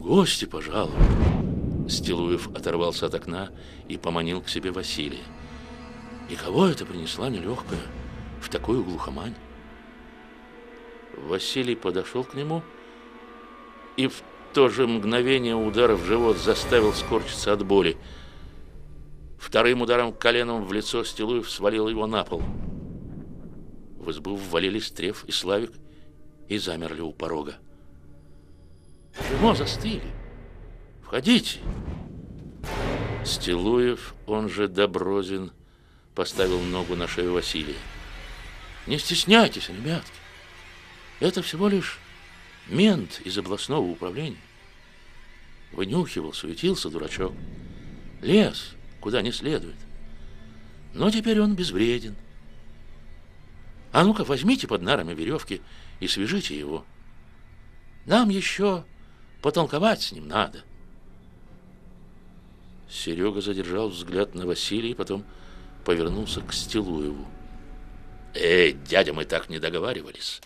гости пожаловали. Стилуев оторвался от окна и поманил к себе Василия. И кого это принесла нелегкая в такую глухомань? Василий подошел к нему и в то же мгновение удар в живот заставил скорчиться от боли. Вторым ударом коленом в лицо Стилуев свалил его на пол. В избу ввалились Треф и Славик и замерли у порога. Чего застыли? Входите. Стилуев, он же Доброзин, поставил ногу на шею Василия. Не стесняйтесь, ребятки. Это всего лишь мент из областного управления. Вынюхивал, суетился дурачок. Лес, куда не следует. Но теперь он безвреден. А ну-ка, возьмите под нарами веревки и свяжите его. Нам еще потолковать с ним надо. Серега задержал взгляд на Василия, потом повернулся к Стилуеву. «Эй, дядя, мы так не договаривались.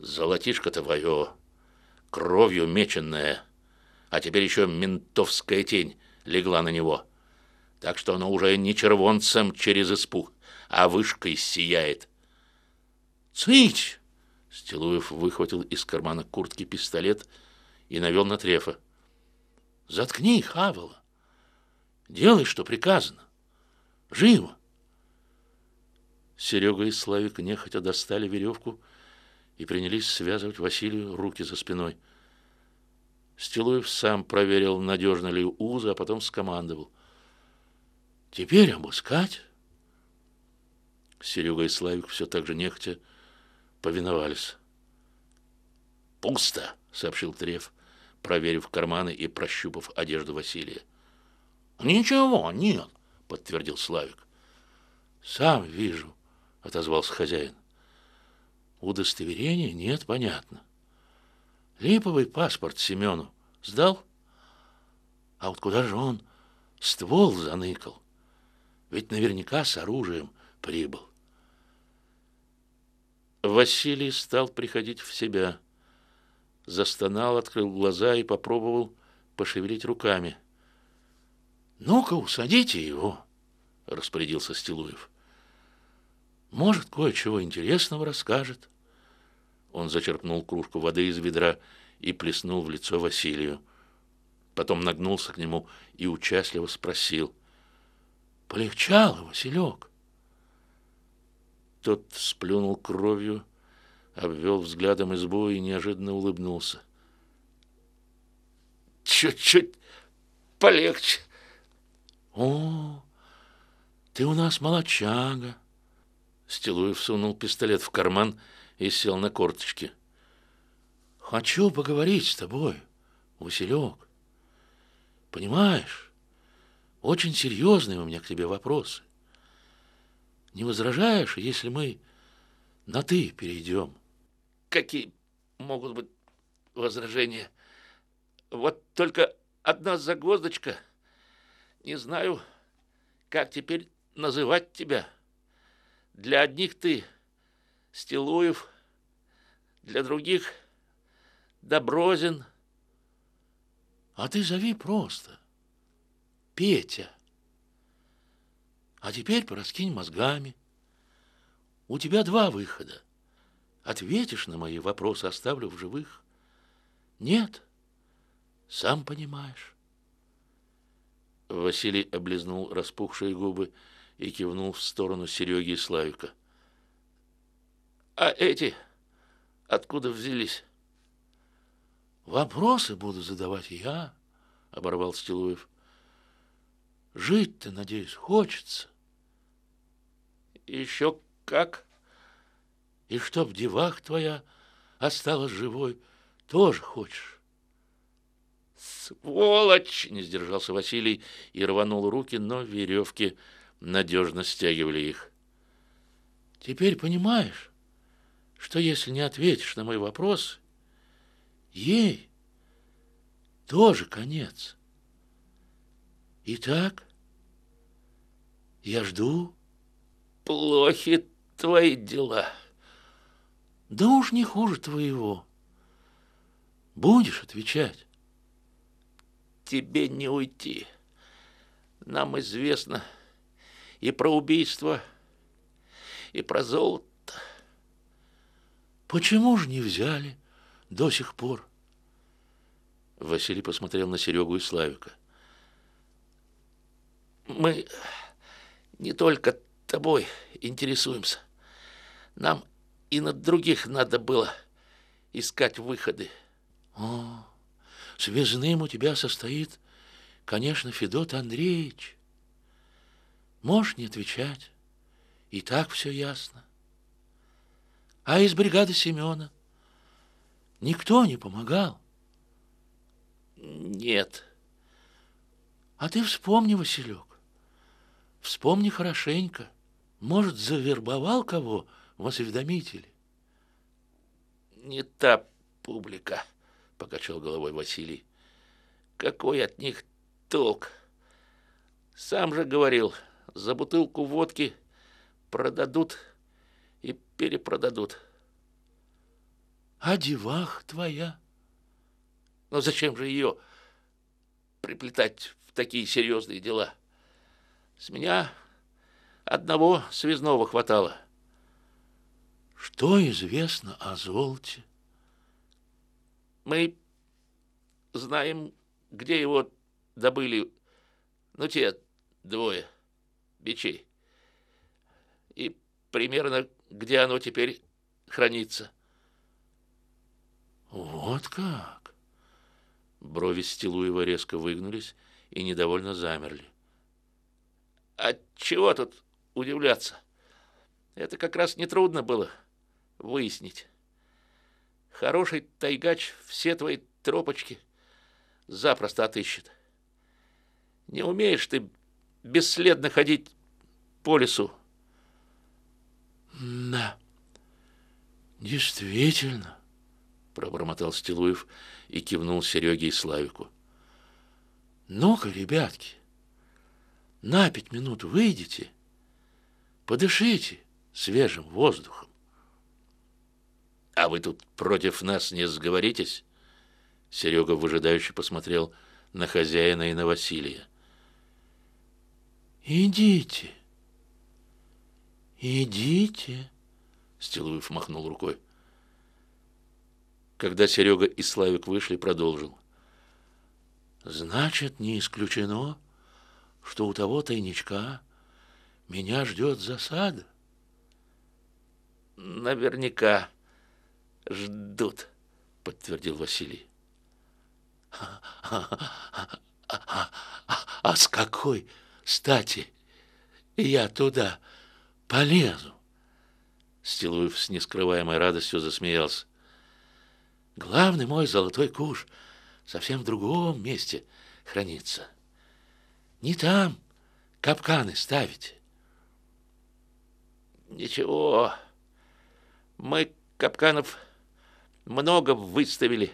Золотишко-то твое, кровью меченное, а теперь еще ментовская тень легла на него. Так что оно уже не червонцем через испуг, а вышкой сияет. «Цыть!» Стилуев выхватил из кармана куртки пистолет и навел на Трефа. «Заткни, Хавела! Делай, что приказано! Живо!» Серега и Славик нехотя достали веревку и принялись связывать Василию руки за спиной. Стилуев сам проверил, надежно ли узы, а потом скомандовал. «Теперь обыскать!» Серега и Славик все так же нехотя повиновались. «Пусто!» — сообщил Треф, проверив карманы и прощупав одежду Василия. «Ничего, нет!» — подтвердил Славик. «Сам вижу», — отозвался хозяин. Удостоверения нет, понятно. Липовый паспорт Семену сдал? А вот куда же он ствол заныкал? Ведь наверняка с оружием прибыл. Василий стал приходить в себя. Застонал, открыл глаза и попробовал пошевелить руками. «Ну-ка, усадите его», — распорядился Стилуев. «Может, кое-чего интересного расскажет». Он зачерпнул кружку воды из ведра и плеснул в лицо Василию. Потом нагнулся к нему и участливо спросил. «Полегчало, Василек?» Тот сплюнул кровью, обвел взглядом избу и неожиданно улыбнулся. «Чуть-чуть полегче». «О, ты у нас молочага!» Стилуев сунул пистолет в карман и сел на корточки. «Хочу поговорить с тобой, Василек. Понимаешь, очень серьезные у меня к тебе вопросы. Не возражаешь, если мы на «ты» перейдем?» «Какие могут быть возражения? Вот только одна загвоздочка. Не знаю, как теперь называть тебя. Для одних ты Стилуев, для других Доброзин. А ты зови просто. Петя. А теперь пораскинь мозгами. У тебя два выхода. Ответишь на мои вопросы, оставлю в живых. Нет, сам понимаешь. Василий облизнул распухшие губы и кивнул в сторону Сереги и Славика. А эти откуда взялись? Вопросы буду задавать я, оборвал Стилуев. Жить-то, надеюсь, хочется. Еще как? И чтоб девах твоя осталась живой, тоже хочешь. Сволочь! Не сдержался Василий и рванул руки, но веревки надежно стягивали их. Теперь понимаешь, что если не ответишь на мой вопрос, ей тоже конец. Итак, я жду. Плохи твои дела. Да уж не хуже твоего. Будешь отвечать? Тебе не уйти. Нам известно и про убийство, и про золото. Почему же не взяли до сих пор? Василий посмотрел на Серегу и Славика. Мы не только тобой интересуемся. Нам и на других надо было искать выходы. О, связным у тебя состоит, конечно, Федот Андреевич. Можешь не отвечать. И так все ясно. А из бригады Семена никто не помогал. Нет. А ты вспомни, Василек. Вспомни хорошенько. Может, завербовал кого осведомители? Не та публика, покачал головой Василий. Какой от них толк? Сам же говорил, за бутылку водки продадут и перепродадут. А девах твоя? Но зачем же ее приплетать в такие серьезные дела? С меня одного связного хватало. Что известно о золоте? Мы знаем, где его добыли, ну, те двое бичей. И примерно, где оно теперь хранится. Вот как? Брови Стилуева резко выгнулись и недовольно замерли. А чего тут удивляться? Это как раз нетрудно было выяснить. Хороший тайгач все твои тропочки запросто отыщет. Не умеешь ты бесследно ходить по лесу. Да, действительно, пробормотал Стилуев и кивнул Сереге и Славику. Ну-ка, ребятки, на пять минут выйдите, подышите свежим воздухом. А вы тут против нас не сговоритесь? Серега выжидающе посмотрел на хозяина и на Василия. Идите, идите, Стилуев махнул рукой. Когда Серега и Славик вышли, продолжил. Значит, не исключено, что у того тайничка меня ждет засада? Наверняка ждут, подтвердил Василий. А с какой стати я туда полезу? Стилуев с нескрываемой радостью засмеялся. Главный мой золотой куш совсем в другом месте хранится. Не там капканы ставите. Ничего, мы капканов много выставили.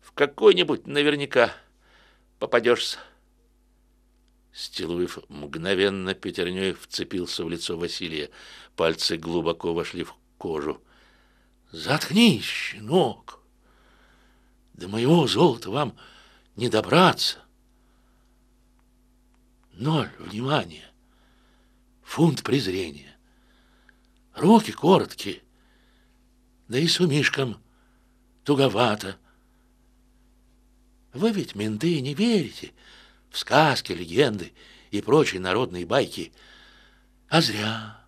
В какой-нибудь наверняка попадешься. Стилуев мгновенно пятерней вцепился в лицо Василия. Пальцы глубоко вошли в кожу. «Заткнись, щенок! До моего золота вам не добраться!» Ноль внимания. Фунт презрения. Руки короткие. Да и с умишком туговато. Вы ведь, менты, не верите в сказки, легенды и прочие народные байки. А зря.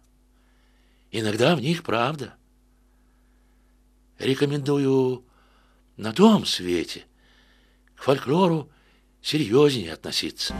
Иногда в них правда. Рекомендую на том свете к фольклору серьезнее относиться.